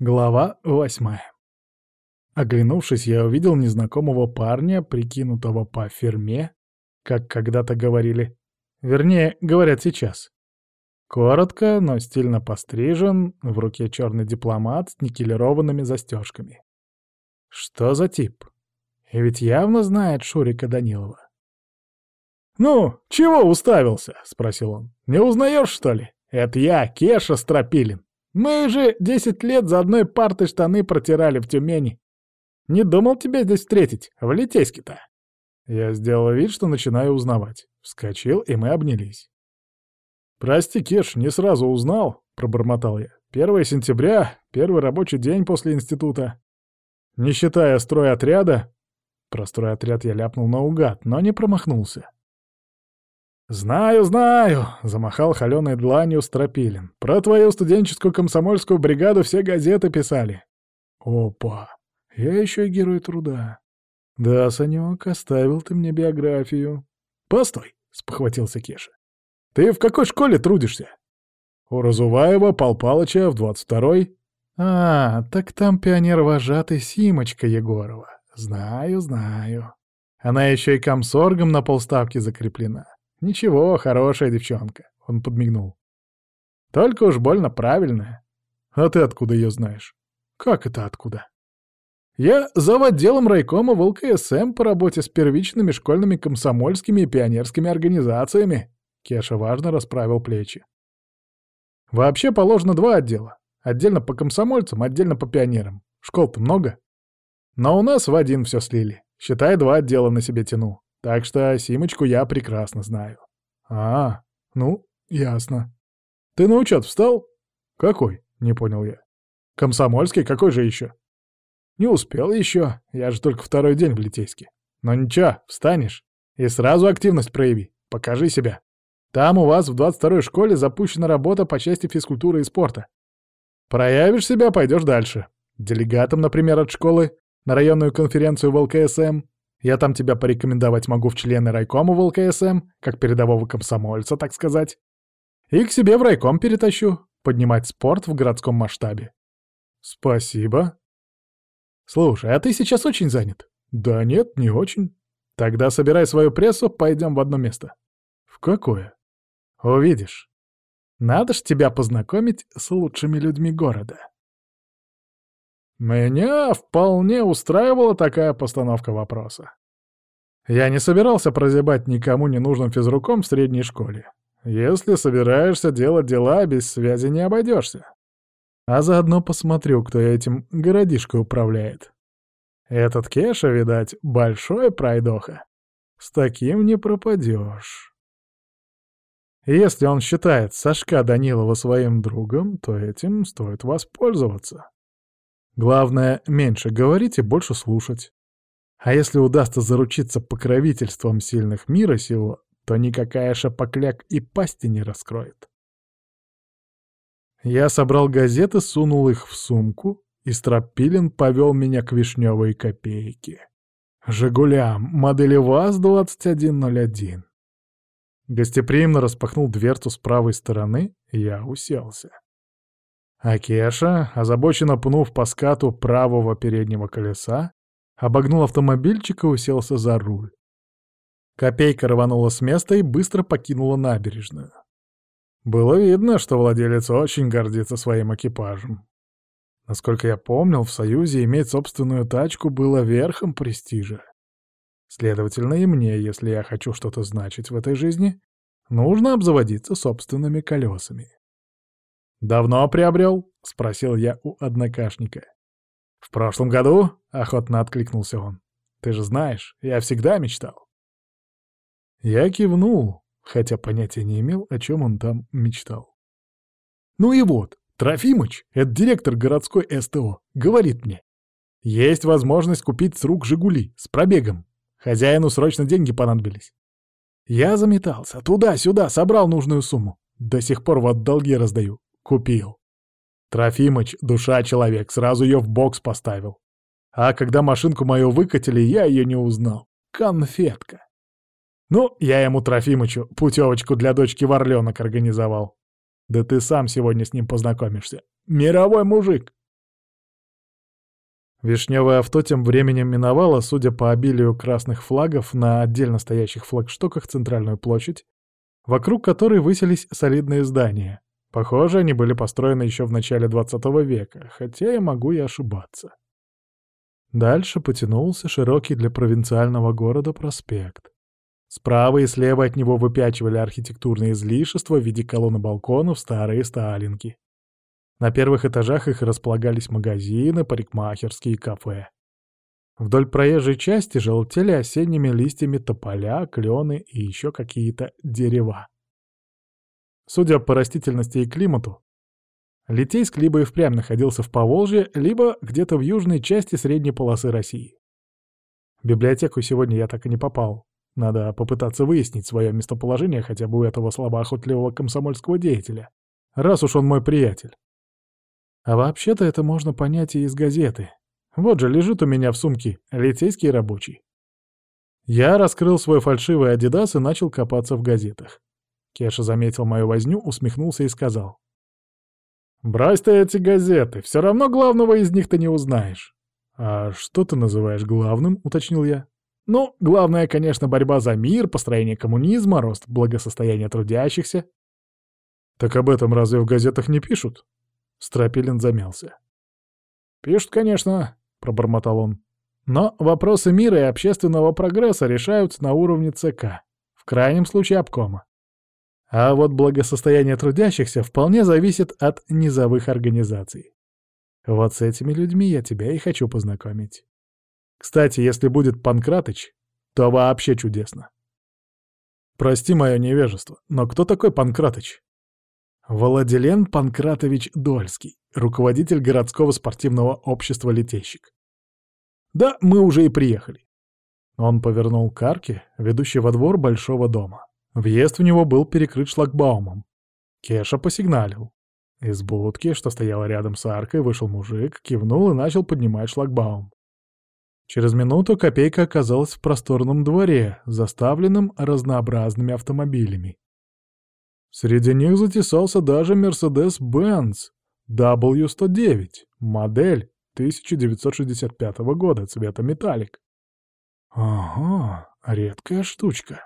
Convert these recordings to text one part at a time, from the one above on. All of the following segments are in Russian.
Глава восьмая. Оглянувшись, я увидел незнакомого парня, прикинутого по ферме, как когда-то говорили. Вернее, говорят сейчас. Коротко, но стильно пострижен, в руке черный дипломат с никелированными застежками. Что за тип? И ведь явно знает Шурика Данилова. «Ну, чего уставился?» — спросил он. «Не узнаешь, что ли? Это я, Кеша Стропилин. Мы же десять лет за одной партой штаны протирали в Тюмени. Не думал тебя здесь встретить, в Литейске-то. Я сделал вид, что начинаю узнавать. Вскочил, и мы обнялись. «Прости, Кеш, не сразу узнал», — пробормотал я. «1 сентября, первый рабочий день после института. Не считая стройотряда...» Про стройотряд я ляпнул наугад, но не промахнулся. «Знаю, знаю!» — замахал холеной дланью Стропилин. «Про твою студенческую комсомольскую бригаду все газеты писали». «Опа! Я еще и герой труда. Да, Санек, оставил ты мне биографию». «Постой!» — спохватился Кеша. «Ты в какой школе трудишься?» «У Разуваева, Пал в двадцать второй». «А, так там пионер-вожатый Симочка Егорова. Знаю, знаю. Она еще и комсоргом на полставки закреплена. «Ничего, хорошая девчонка», — он подмигнул. «Только уж больно правильная. А ты откуда ее знаешь?» «Как это откуда?» «Я зав. отделом райкома в ЛКСМ по работе с первичными школьными комсомольскими и пионерскими организациями», — Кеша важно расправил плечи. «Вообще положено два отдела. Отдельно по комсомольцам, отдельно по пионерам. Школ-то много. Но у нас в один все слили. Считай, два отдела на себе тяну. Так что Симочку я прекрасно знаю. А, ну, ясно. Ты на учет встал? Какой? Не понял я. Комсомольский, какой же еще? Не успел еще, я же только второй день в Литейске. Но ничего, встанешь и сразу активность прояви, покажи себя. Там у вас в 22-й школе запущена работа по части физкультуры и спорта. Проявишь себя, пойдешь дальше. Делегатом, например, от школы на районную конференцию в ЛКСМ я там тебя порекомендовать могу в члены райкома в ЛКСМ, как передового комсомольца, так сказать. И к себе в райком перетащу, поднимать спорт в городском масштабе. Спасибо. Слушай, а ты сейчас очень занят? Да нет, не очень. Тогда собирай свою прессу, пойдем в одно место. В какое? Увидишь. Надо ж тебя познакомить с лучшими людьми города. Меня вполне устраивала такая постановка вопроса. Я не собирался прозябать никому ненужным физруком в средней школе. Если собираешься делать дела, без связи не обойдешься. А заодно посмотрю, кто этим городишкой управляет. Этот Кеша, видать, большой пройдоха. С таким не пропадешь. Если он считает Сашка Данилова своим другом, то этим стоит воспользоваться. Главное, меньше говорить и больше слушать. А если удастся заручиться покровительством сильных мира сего, то никакая шапокляк и пасти не раскроет. Я собрал газеты, сунул их в сумку, и Стропилин повел меня к вишневой копейке. «Жигулям, модели ВАЗ-2101». Гостеприимно распахнул дверцу с правой стороны, я уселся. А Кеша, озабоченно пнув по скату правого переднего колеса, обогнул автомобильчик и уселся за руль. Копейка рванула с места и быстро покинула набережную. Было видно, что владелец очень гордится своим экипажем. Насколько я помнил, в Союзе иметь собственную тачку было верхом престижа. Следовательно, и мне, если я хочу что-то значить в этой жизни, нужно обзаводиться собственными колесами. «Давно приобрел?» — спросил я у однокашника. «В прошлом году?» — охотно откликнулся он. «Ты же знаешь, я всегда мечтал». Я кивнул, хотя понятия не имел, о чем он там мечтал. Ну и вот, Трофимыч, это директор городской СТО, говорит мне. Есть возможность купить с рук «Жигули» с пробегом. Хозяину срочно деньги понадобились. Я заметался, туда-сюда, собрал нужную сумму. До сих пор вот долги раздаю. Купил. Трофимыч, душа человек, сразу ее в бокс поставил. А когда машинку мою выкатили, я ее не узнал. Конфетка. Ну, я ему, Трофимычу, путевочку для дочки в Орленок организовал. Да ты сам сегодня с ним познакомишься. Мировой мужик. Вишневое авто тем временем миновало, судя по обилию красных флагов на отдельно стоящих флагштоках, центральную площадь, вокруг которой высились солидные здания. Похоже, они были построены еще в начале 20 века, хотя я могу и ошибаться. Дальше потянулся широкий для провинциального города проспект. Справа и слева от него выпячивали архитектурные излишества в виде колонн балконов старые сталинки. На первых этажах их располагались магазины, парикмахерские кафе. Вдоль проезжей части желтели осенними листьями тополя, клены и еще какие-то дерева. Судя по растительности и климату, Литейск либо и впрямь находился в Поволжье, либо где-то в южной части средней полосы России. В библиотеку сегодня я так и не попал. Надо попытаться выяснить свое местоположение хотя бы у этого слабоохотливого комсомольского деятеля, раз уж он мой приятель. А вообще-то это можно понять и из газеты. Вот же лежит у меня в сумке «Литейский рабочий». Я раскрыл свой фальшивый «Адидас» и начал копаться в газетах. Кеша заметил мою возню, усмехнулся и сказал. «Брось ты эти газеты, все равно главного из них ты не узнаешь». «А что ты называешь главным?» — уточнил я. «Ну, главное, конечно, борьба за мир, построение коммунизма, рост благосостояния трудящихся». «Так об этом разве в газетах не пишут?» Стропилин замялся. «Пишут, конечно», — пробормотал он. «Но вопросы мира и общественного прогресса решаются на уровне ЦК, в крайнем случае обкома. А вот благосостояние трудящихся вполне зависит от низовых организаций. Вот с этими людьми я тебя и хочу познакомить. Кстати, если будет Панкратыч, то вообще чудесно. Прости мое невежество, но кто такой Панкратыч? Владилен Панкратович Дольский, руководитель городского спортивного общества «Летейщик». Да, мы уже и приехали. Он повернул к арке, во двор большого дома. Въезд в него был перекрыт шлагбаумом. Кеша посигналил. Из будки, что стояла рядом с аркой, вышел мужик, кивнул и начал поднимать шлагбаум. Через минуту Копейка оказалась в просторном дворе, заставленном разнообразными автомобилями. Среди них затесался даже Mercedes-Benz W109, модель 1965 года, цвета металлик. Ага, редкая штучка.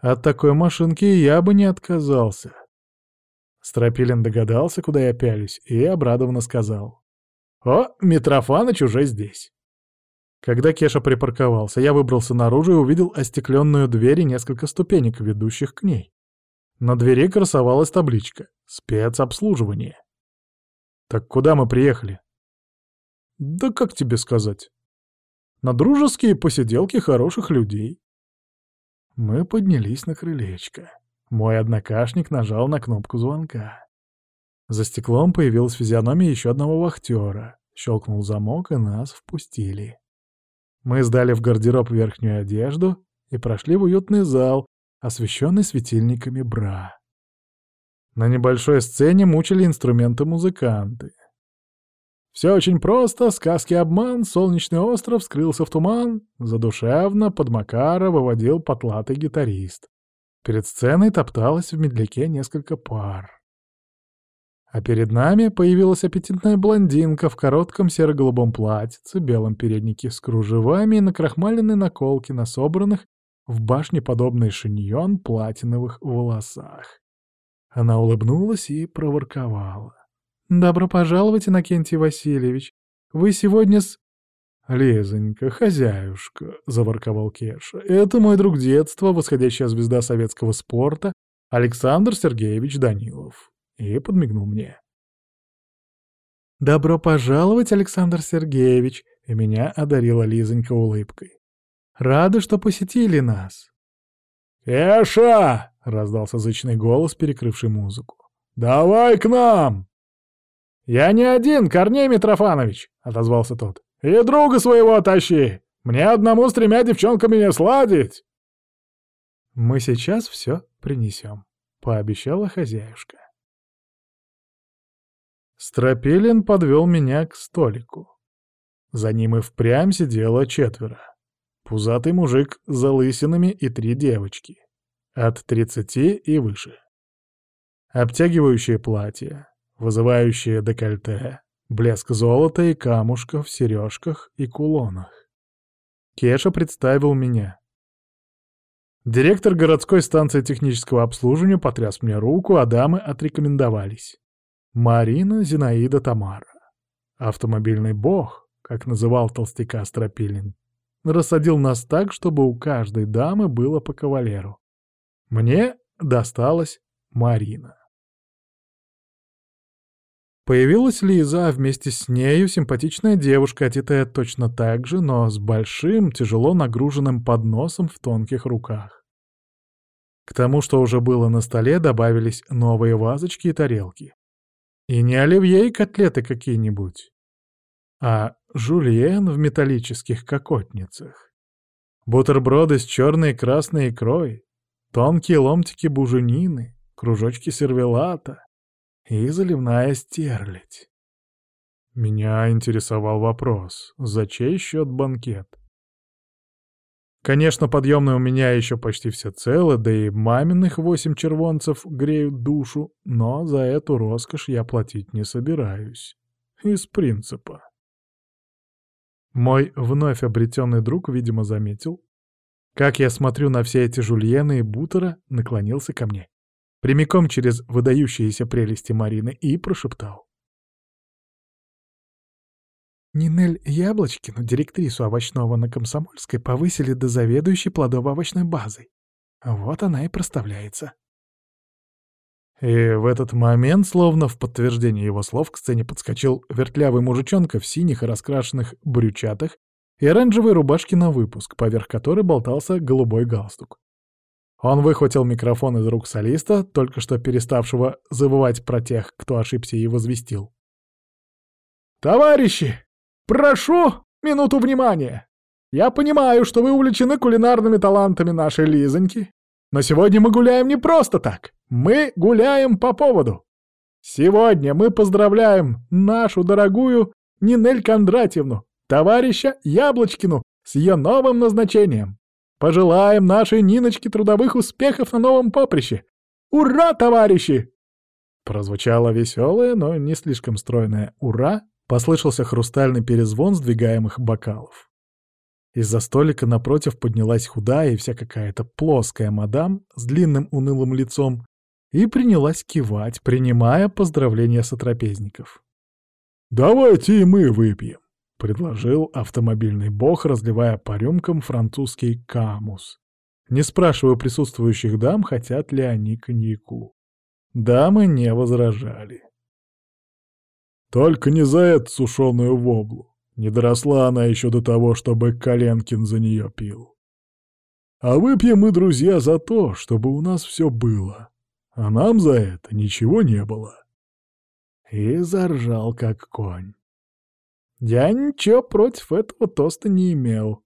От такой машинки я бы не отказался. Стропилин догадался, куда я пялюсь, и обрадованно сказал. «О, Митрофаныч уже здесь!» Когда Кеша припарковался, я выбрался наружу и увидел остекленную дверь и несколько ступенек, ведущих к ней. На двери красовалась табличка «Спецобслуживание». «Так куда мы приехали?» «Да как тебе сказать?» «На дружеские посиделки хороших людей». Мы поднялись на крылечко. Мой однокашник нажал на кнопку звонка. За стеклом появилась физиономия еще одного вахтера. Щелкнул замок, и нас впустили. Мы сдали в гардероб верхнюю одежду и прошли в уютный зал, освещенный светильниками бра. На небольшой сцене мучили инструменты музыканты. Все очень просто, сказки обман, солнечный остров скрылся в туман, задушевно под Макара выводил потлатый гитарист. Перед сценой топталось в медляке несколько пар. А перед нами появилась аппетитная блондинка в коротком серо-голубом платьице, белом переднике с кружевами и накрахмаленной наколке на собранных в башне подобный шиньон платиновых волосах. Она улыбнулась и проворковала. «Добро пожаловать, Иннокентий Васильевич. Вы сегодня с...» «Лизонька, хозяюшка», — заворковал Кеша, — «это мой друг детства, восходящая звезда советского спорта, Александр Сергеевич Данилов». И подмигнул мне. «Добро пожаловать, Александр Сергеевич!» Меня одарила Лизонька улыбкой. Рады, что посетили нас». «Эша!» — раздался зычный голос, перекрывший музыку. «Давай к нам!» «Я не один, Корней Митрофанович!» — отозвался тот. «И друга своего тащи! Мне одному с тремя девчонками не сладить!» «Мы сейчас все принесем», — пообещала хозяюшка. Стропилин подвел меня к столику. За ним и впрямь сидело четверо. Пузатый мужик с залысинами и три девочки. От тридцати и выше. Обтягивающее платье, вызывающее декольте, Блеск золота и камушков в сережках и кулонах. Кеша представил меня. Директор городской станции технического обслуживания потряс мне руку, а дамы отрекомендовались. Марина Зинаида Тамара. Автомобильный бог, как называл толстяка Стропилин, рассадил нас так, чтобы у каждой дамы было по кавалеру. Мне досталась Марина. Появилась Лиза, а вместе с нею симпатичная девушка, одетая точно так же, но с большим, тяжело нагруженным подносом в тонких руках. К тому, что уже было на столе, добавились новые вазочки и тарелки. И не оливье и котлеты какие-нибудь, а жульен в металлических кокотницах. Бутерброды с черной и красной икрой, тонкие ломтики буженины, кружочки сервелата, и заливная стерлядь. Меня интересовал вопрос, за чей счет банкет? Конечно, подъемные у меня еще почти все целы, да и маминых восемь червонцев греют душу, но за эту роскошь я платить не собираюсь. Из принципа. Мой вновь обретенный друг, видимо, заметил, как я смотрю на все эти жульены и бутера, наклонился ко мне прямиком через выдающиеся прелести Марины и прошептал. Нинель Яблочкину, директрису овощного на Комсомольской, повысили до заведующей плодово-овощной базой. Вот она и проставляется. И в этот момент, словно в подтверждение его слов, к сцене подскочил вертлявый мужичонка в синих раскрашенных брючатах и оранжевой рубашке на выпуск, поверх которой болтался голубой галстук. Он выхватил микрофон из рук солиста, только что переставшего завывать про тех, кто ошибся и возвестил. «Товарищи, прошу минуту внимания! Я понимаю, что вы увлечены кулинарными талантами нашей Лизоньки, но сегодня мы гуляем не просто так, мы гуляем по поводу. Сегодня мы поздравляем нашу дорогую Нинель Кондратьевну, товарища Яблочкину, с ее новым назначением. Пожелаем нашей Ниночке трудовых успехов на новом поприще! Ура, товарищи!» Прозвучало веселое, но не слишком стройное «Ура!» Послышался хрустальный перезвон сдвигаемых бокалов. Из-за столика напротив поднялась худая и вся какая-то плоская мадам с длинным унылым лицом и принялась кивать, принимая поздравления сотрапезников. «Давайте и мы выпьем!» — предложил автомобильный бог, разливая по рюмкам французский камус. Не спрашивая присутствующих дам, хотят ли они коньяку. Дамы не возражали. «Только не за эту сушеную воблу. Не доросла она еще до того, чтобы Коленкин за нее пил. А выпьем мы, друзья, за то, чтобы у нас все было. А нам за это ничего не было». И заржал, как конь. Я ничего против этого тоста не имел.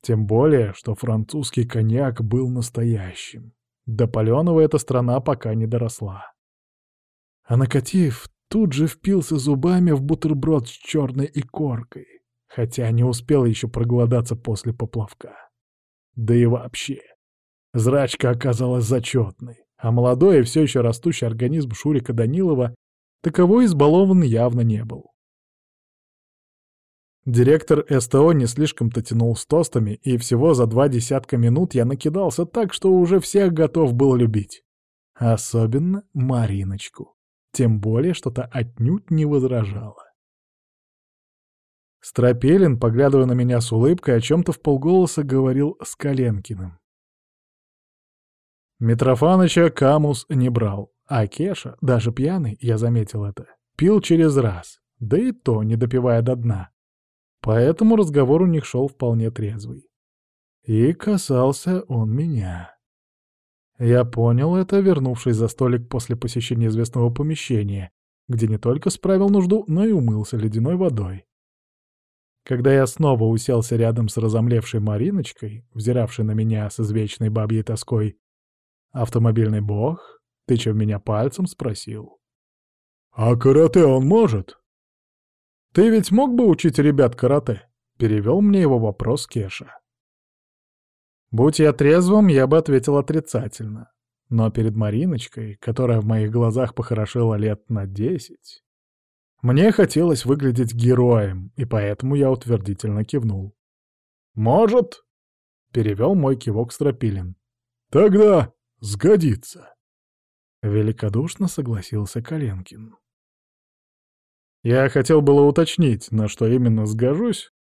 Тем более, что французский коньяк был настоящим. До паленого эта страна пока не доросла. А накатив, тут же впился зубами в бутерброд с черной икоркой, хотя не успел еще проголодаться после поплавка. Да и вообще, зрачка оказалась зачетной, а молодой и все еще растущий организм Шурика Данилова таковой избалован явно не был. Директор СТО не слишком-то тянул с тостами, и всего за два десятка минут я накидался так, что уже всех готов был любить. Особенно Мариночку. Тем более, что-то отнюдь не возражала. Стропелин, поглядывая на меня с улыбкой, о чем-то в полголоса говорил с Коленкиным. Митрофаныча Камус не брал, а Кеша, даже пьяный, я заметил это, пил через раз, да и то не допивая до дна. Поэтому разговор у них шел вполне трезвый. И касался он меня. Я понял это, вернувшись за столик после посещения известного помещения, где не только справил нужду, но и умылся ледяной водой. Когда я снова уселся рядом с разомлевшей Мариночкой, взиравшей на меня с извечной бабьей тоской, автомобильный бог, тыча в меня пальцем, спросил. «А карате он может?» «Ты ведь мог бы учить ребят карате?» — перевел мне его вопрос Кеша. Будь я трезвым, я бы ответил отрицательно. Но перед Мариночкой, которая в моих глазах похорошела лет на десять... Мне хотелось выглядеть героем, и поэтому я утвердительно кивнул. «Может?» — перевел мой кивок Стропилин. «Тогда сгодится». Великодушно согласился Коленкин. Я хотел было уточнить, на что именно сгожусь,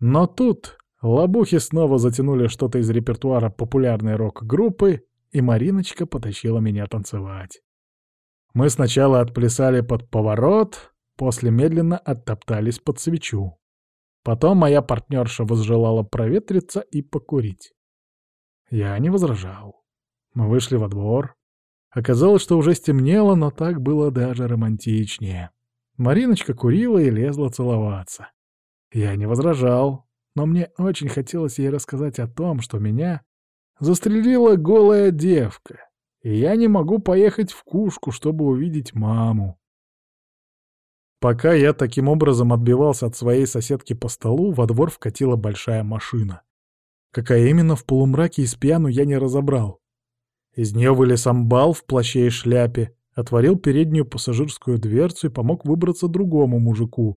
но тут лабухи снова затянули что-то из репертуара популярной рок-группы, и Мариночка потащила меня танцевать. Мы сначала отплясали под поворот, после медленно оттоптались под свечу. Потом моя партнерша возжелала проветриться и покурить. Я не возражал. Мы вышли во двор. Оказалось, что уже стемнело, но так было даже романтичнее. Мариночка курила и лезла целоваться. Я не возражал, но мне очень хотелось ей рассказать о том, что меня застрелила голая девка, и я не могу поехать в Кушку, чтобы увидеть маму. Пока я таким образом отбивался от своей соседки по столу, во двор вкатила большая машина. Какая именно в полумраке и спьяну я не разобрал. Из нее вылез амбал в плаще и шляпе, отворил переднюю пассажирскую дверцу и помог выбраться другому мужику.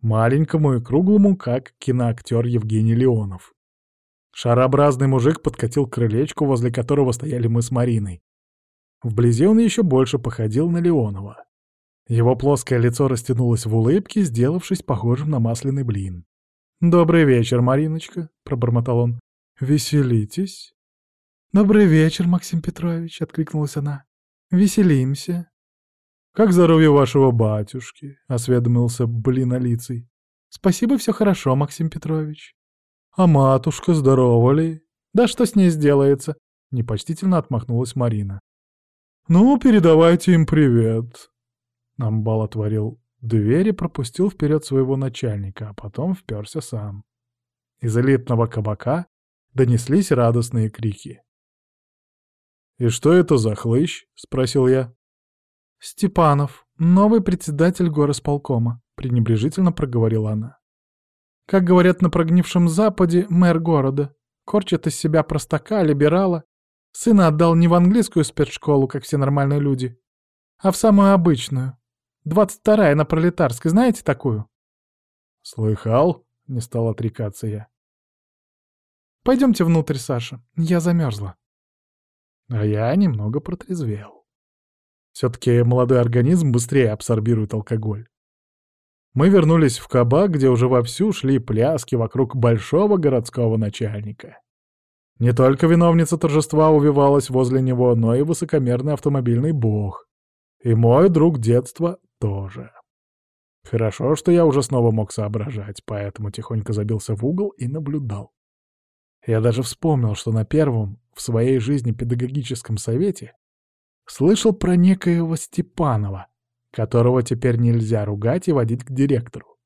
Маленькому и круглому, как киноактер Евгений Леонов. Шарообразный мужик подкатил к крылечку, возле которого стояли мы с Мариной. Вблизи он еще больше походил на Леонова. Его плоское лицо растянулось в улыбке, сделавшись похожим на масляный блин. «Добрый вечер, Мариночка», — пробормотал он. «Веселитесь?» «Добрый вечер, Максим Петрович», — откликнулась она. Веселимся. Как здоровье вашего батюшки? Осведомился блинолицый. Спасибо, все хорошо, Максим Петрович. А матушка здорова ли? Да что с ней сделается? Непочтительно отмахнулась Марина. Ну, передавайте им привет. Амбал отворил дверь и пропустил вперед своего начальника, а потом вперся сам. Из элитного кабака донеслись радостные крики. «И что это за хлыщ?» — спросил я. «Степанов, новый председатель горосполкома», — пренебрежительно проговорила она. «Как говорят на прогнившем Западе, мэр города. Корчит из себя простака, либерала. Сына отдал не в английскую спецшколу, как все нормальные люди, а в самую обычную. Двадцать вторая на Пролетарской, знаете такую?» «Слыхал?» — не стал отрекаться я. «Пойдемте внутрь, Саша, я замерзла». А я немного протрезвел. Все-таки молодой организм быстрее абсорбирует алкоголь. Мы вернулись в кабак, где уже вовсю шли пляски вокруг большого городского начальника. Не только виновница торжества увивалась возле него, но и высокомерный автомобильный бог. И мой друг детства тоже. Хорошо, что я уже снова мог соображать, поэтому тихонько забился в угол и наблюдал. Я даже вспомнил, что на первом в своей жизни педагогическом совете слышал про некоего Степанова, которого теперь нельзя ругать и водить к директору.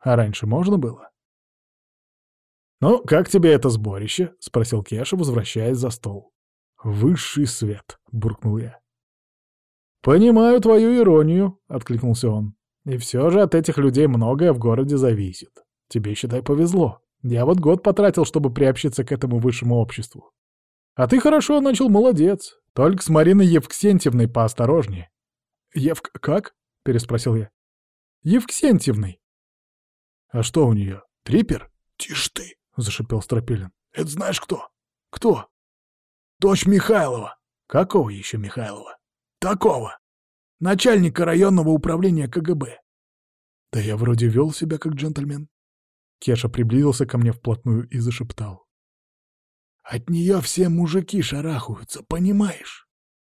А раньше можно было? «Ну, как тебе это сборище?» — спросил Кеша, возвращаясь за стол. «Высший свет», — буркнул я. «Понимаю твою иронию», — откликнулся он. «И все же от этих людей многое в городе зависит. Тебе, считай, повезло. Я вот год потратил, чтобы приобщиться к этому высшему обществу. А ты хорошо начал, молодец. Только с Мариной Евксентьевной поосторожнее. Евк как? Переспросил я. Евксентьевной. А что у нее? Трипер? Тише ты, зашипел Стропилин. Это знаешь кто? Кто? Дочь Михайлова. Какого еще Михайлова? Такого. Начальника районного управления КГБ. Да я вроде вел себя как джентльмен. Кеша приблизился ко мне вплотную и зашептал. От нее все мужики шарахаются, понимаешь?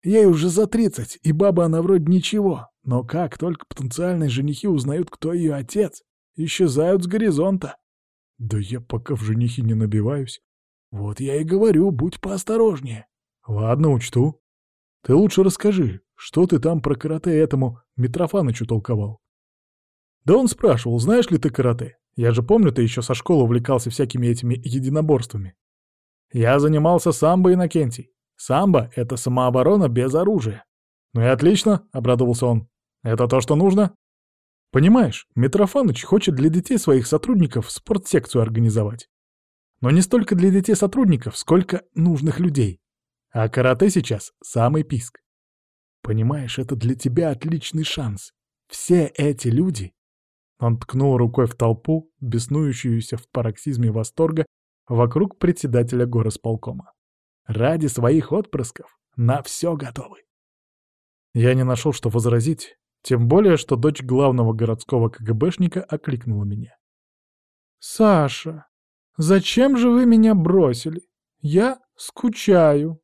Ей уже за тридцать, и баба она вроде ничего. Но как только потенциальные женихи узнают, кто ее отец, исчезают с горизонта. Да я пока в женихи не набиваюсь. Вот я и говорю, будь поосторожнее. Ладно, учту. Ты лучше расскажи, что ты там про карате этому Митрофанычу толковал? Да он спрашивал, знаешь ли ты карате? Я же помню, ты еще со школы увлекался всякими этими единоборствами. Я занимался самбо, Иннокентий. Самбо — это самооборона без оружия. Ну и отлично, — обрадовался он. Это то, что нужно? Понимаешь, Митрофаныч хочет для детей своих сотрудников спортсекцию организовать. Но не столько для детей сотрудников, сколько нужных людей. А карате сейчас — самый писк. Понимаешь, это для тебя отличный шанс. Все эти люди...» Он ткнул рукой в толпу, беснующуюся в пароксизме восторга вокруг председателя горосполкома. «Ради своих отпрысков на все готовы». Я не нашел, что возразить, тем более, что дочь главного городского КГБшника окликнула меня. «Саша, зачем же вы меня бросили? Я скучаю».